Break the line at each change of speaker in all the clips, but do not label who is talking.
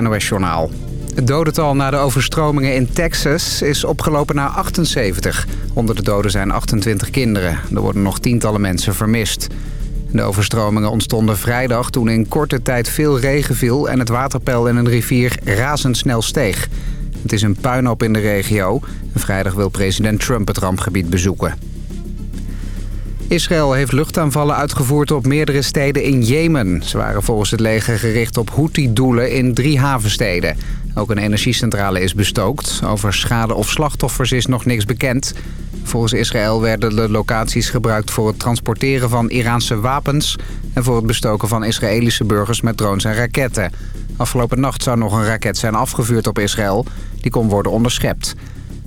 NOS-journaal. Het dodental na de overstromingen in Texas is opgelopen naar 78. Onder de doden zijn 28 kinderen. Er worden nog tientallen mensen vermist. De overstromingen ontstonden vrijdag toen in korte tijd veel regen viel... en het waterpeil in een rivier razendsnel steeg. Het is een puinhoop in de regio. Vrijdag wil president Trump het rampgebied bezoeken. Israël heeft luchtaanvallen uitgevoerd op meerdere steden in Jemen. Ze waren volgens het leger gericht op Houthi-doelen in drie havensteden. Ook een energiecentrale is bestookt. Over schade of slachtoffers is nog niks bekend. Volgens Israël werden de locaties gebruikt voor het transporteren van Iraanse wapens... en voor het bestoken van Israëlische burgers met drones en raketten. Afgelopen nacht zou nog een raket zijn afgevuurd op Israël. Die kon worden onderschept.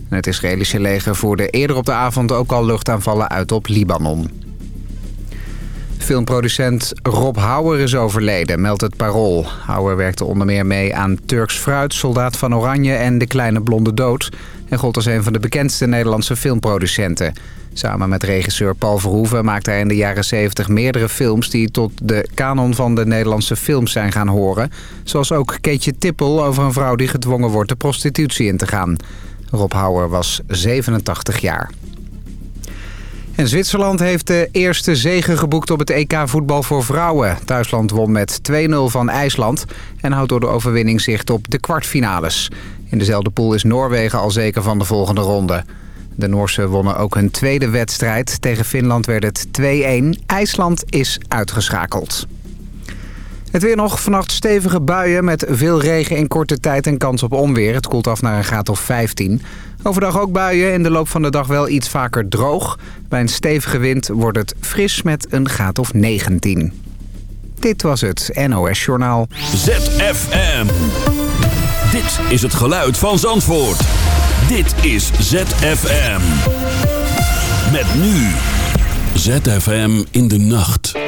Het Israëlische leger voerde eerder op de avond ook al luchtaanvallen uit op Libanon. Filmproducent Rob Hauer is overleden, meldt het Parool. Hauer werkte onder meer mee aan Turks Fruit, Soldaat van Oranje en De Kleine Blonde Dood... en gold als een van de bekendste Nederlandse filmproducenten. Samen met regisseur Paul Verhoeven maakte hij in de jaren 70 meerdere films... die tot de kanon van de Nederlandse films zijn gaan horen. Zoals ook Keetje Tippel over een vrouw die gedwongen wordt de prostitutie in te gaan... Rob was 87 jaar. En Zwitserland heeft de eerste zege geboekt op het EK voetbal voor vrouwen. Duitsland won met 2-0 van IJsland en houdt door de overwinning zicht op de kwartfinales. In dezelfde pool is Noorwegen al zeker van de volgende ronde. De Noorse wonnen ook hun tweede wedstrijd. Tegen Finland werd het 2-1. IJsland is uitgeschakeld. Het weer nog. Vannacht stevige buien met veel regen in korte tijd en kans op onweer. Het koelt af naar een graad of 15. Overdag ook buien. In de loop van de dag wel iets vaker droog. Bij een stevige wind wordt het fris met een graad of 19. Dit was het NOS Journaal.
ZFM. Dit is het geluid van Zandvoort. Dit is ZFM. Met nu. ZFM in de nacht.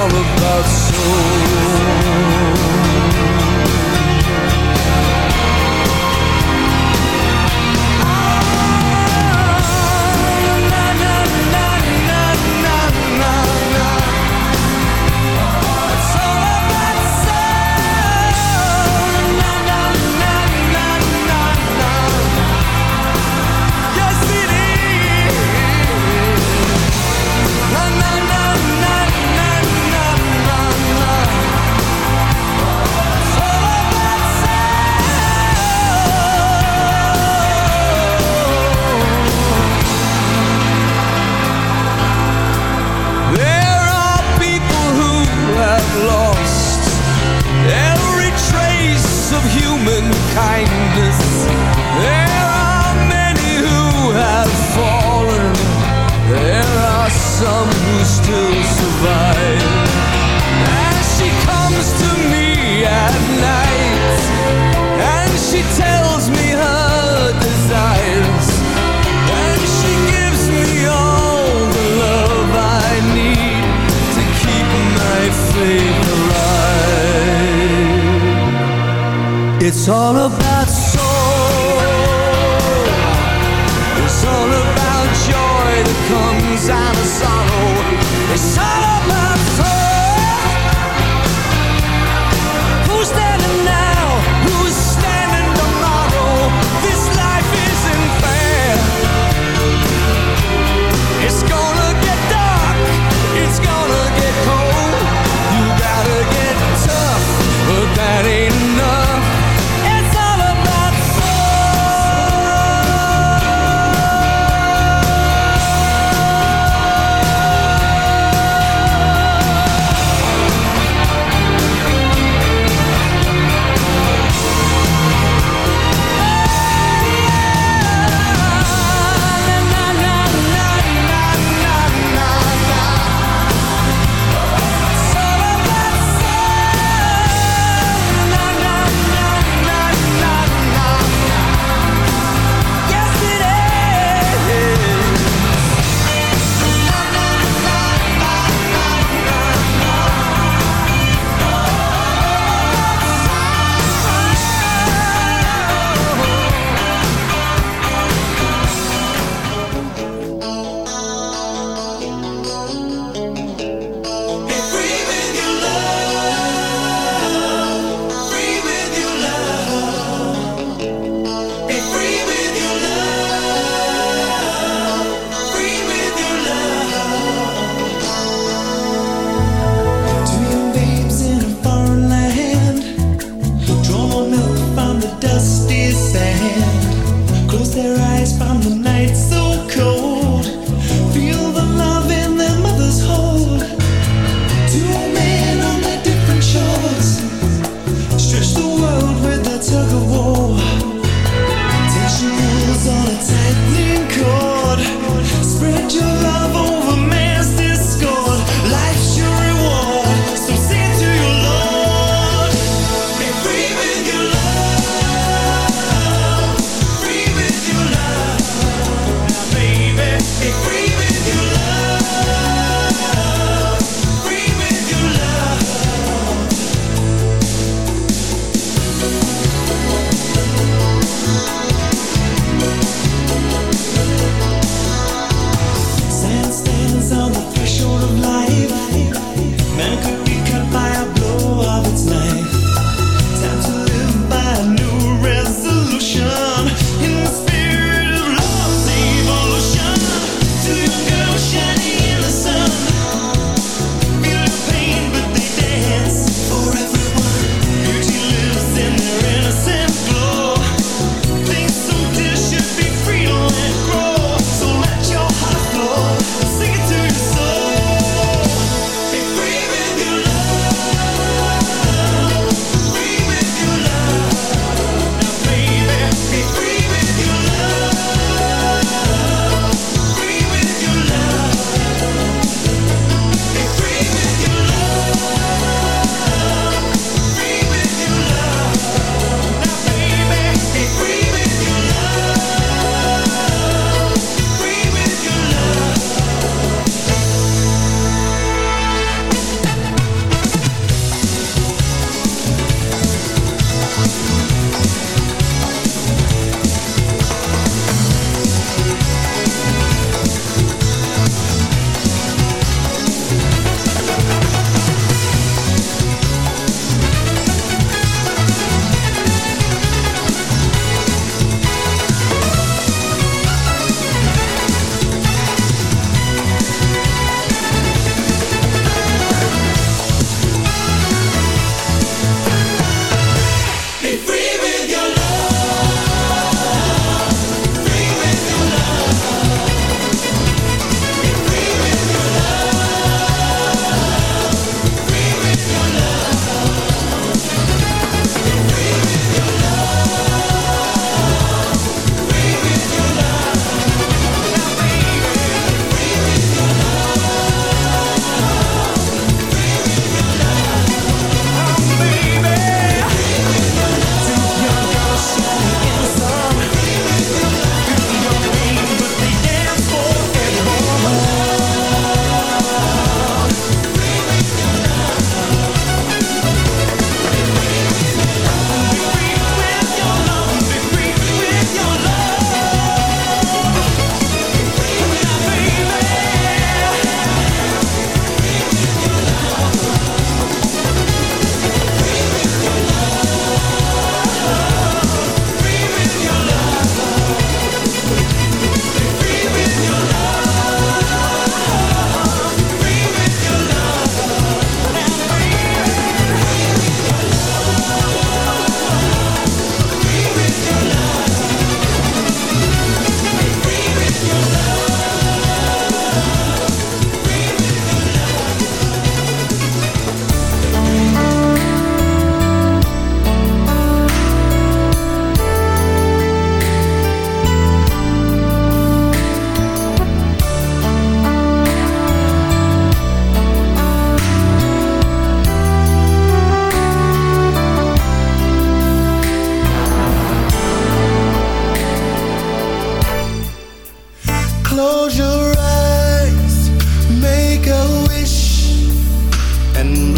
All about soul.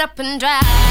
up and drive.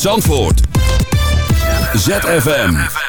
Zandvoort. ZFM.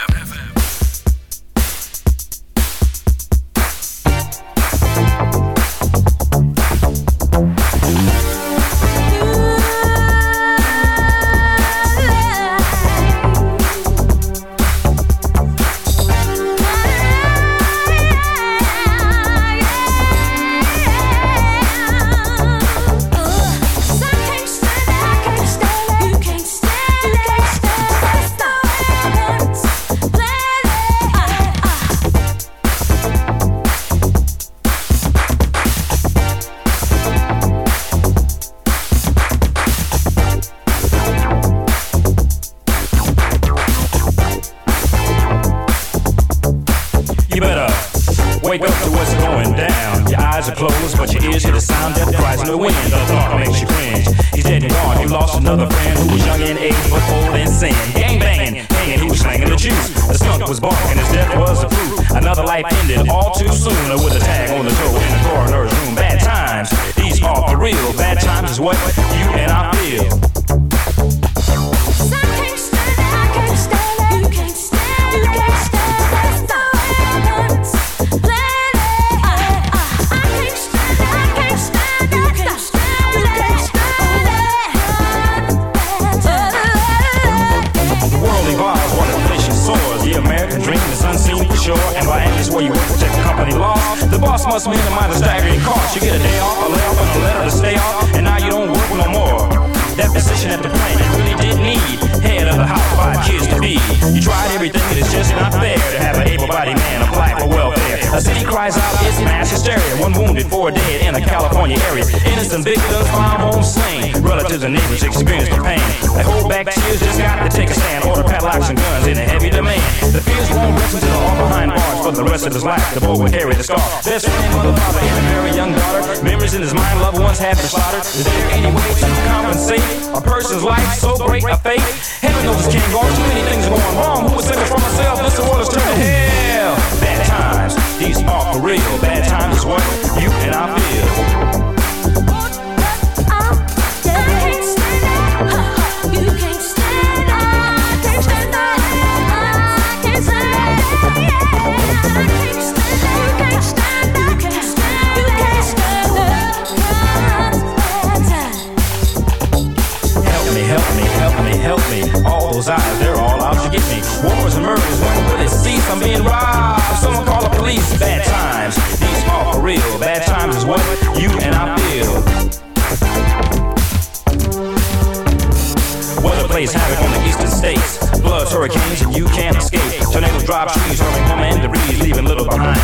a person's life so great a faith. Heaven knows it's can't go. Too many things are going wrong.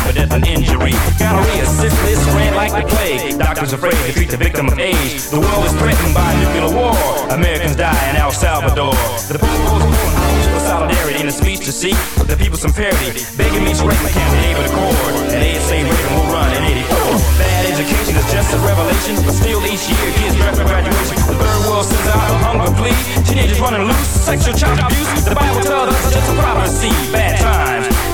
for death and injury. Gonorrhea, syphilis, spread like the plague. Doctors afraid to treat the victim of age. The world is threatened by nuclear war. Americans die in El Salvador. The Pope goes for solidarity in a speech to seek the people some parity. Begging me to break my candidate with a cord. And they say Reagan will run in 84. Bad education is just a revelation, but still each year kids draft for graduation. The third world sends out a hunger plea. Teenagers running loose, sexual child abuse. The Bible tells us it's just a prophecy. Bad times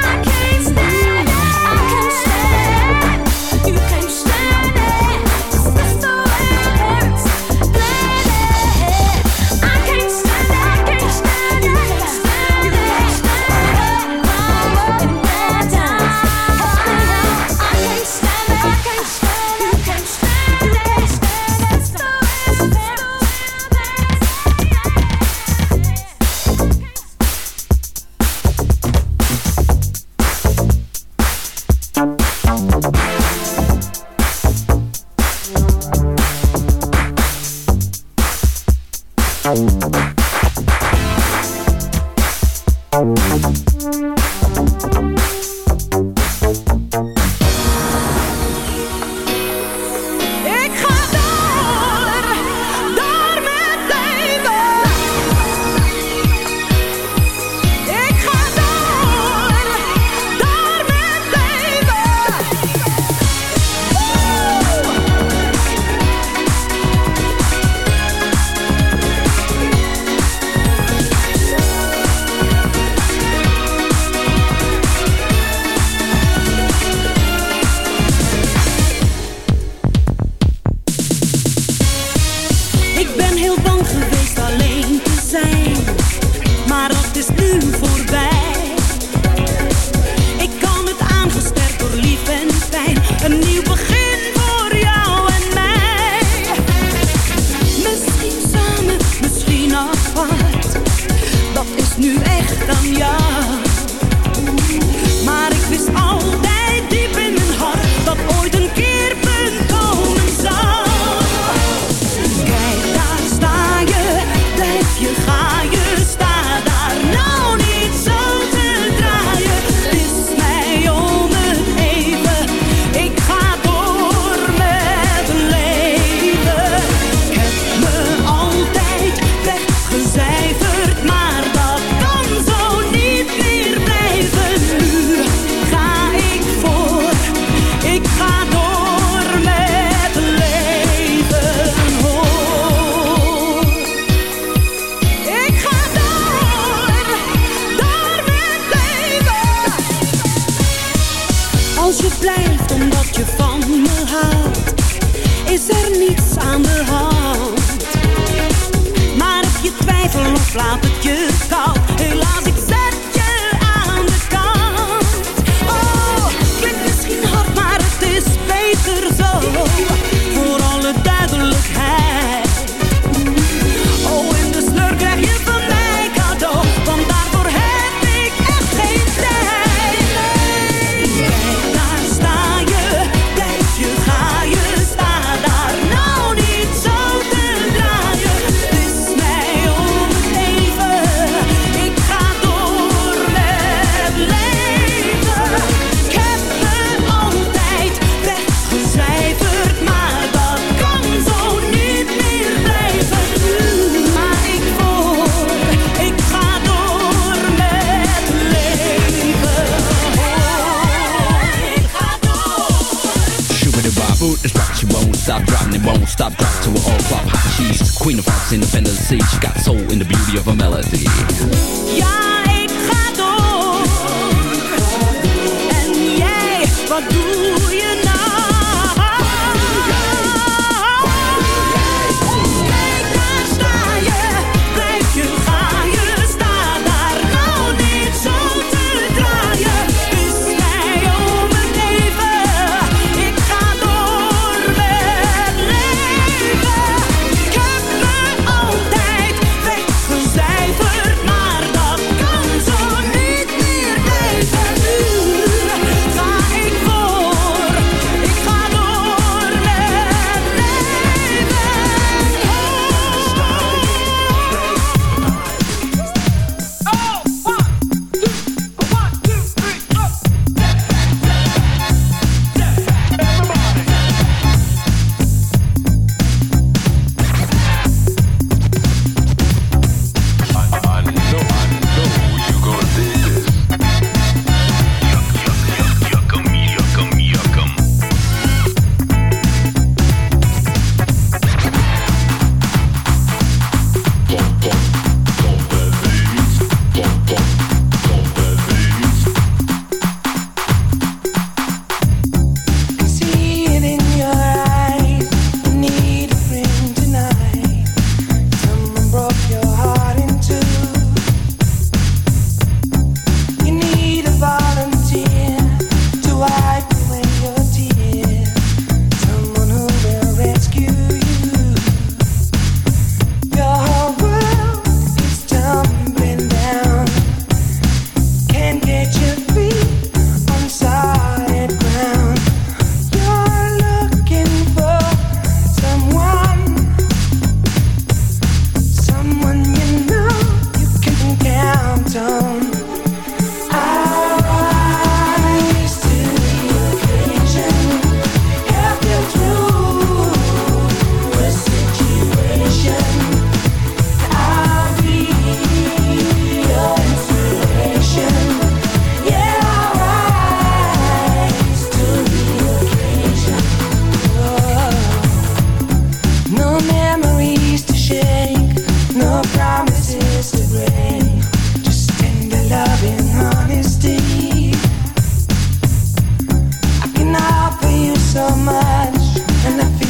So much, and I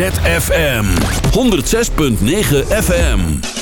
ZFM 106.9 FM.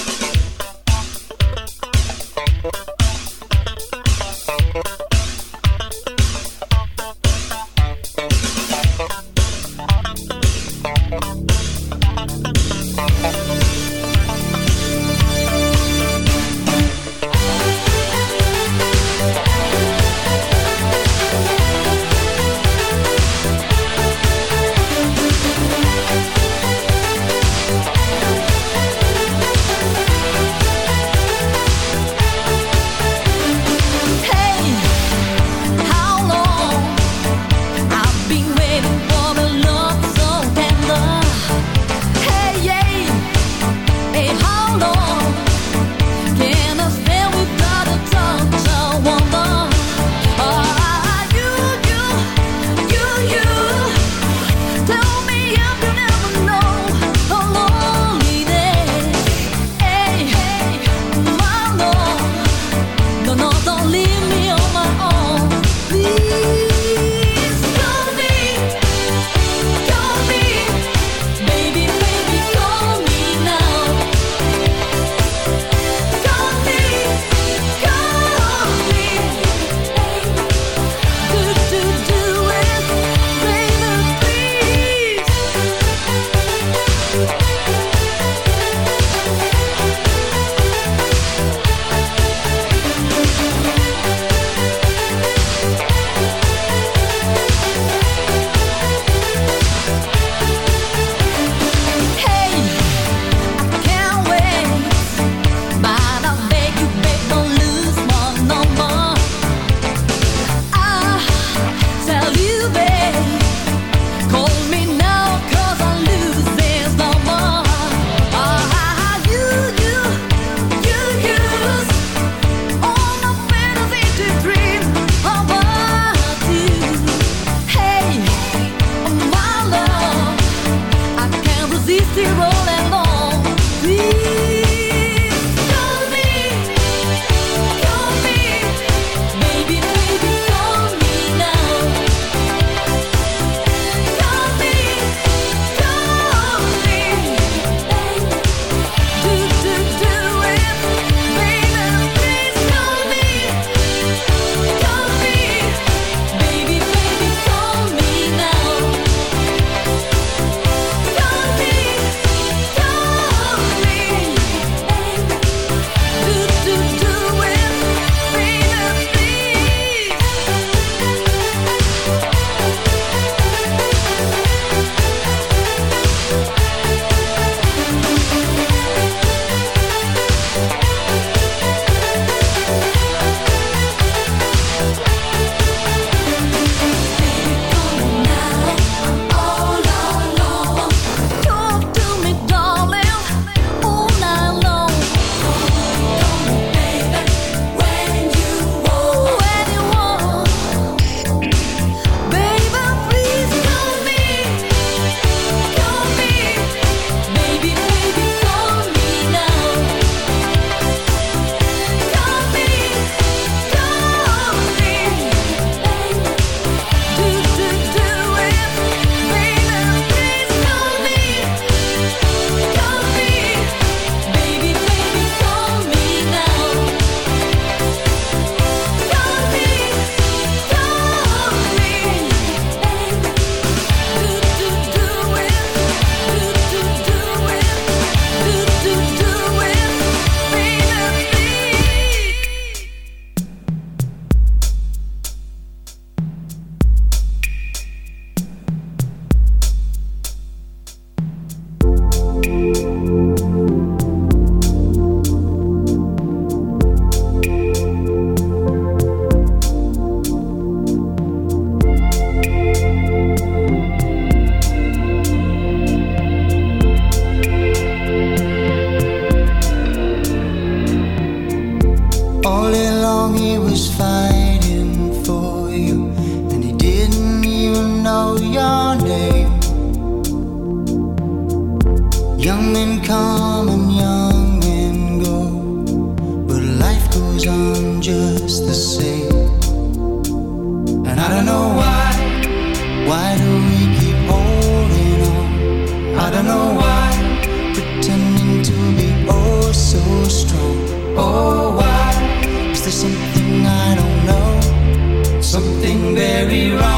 be wrong.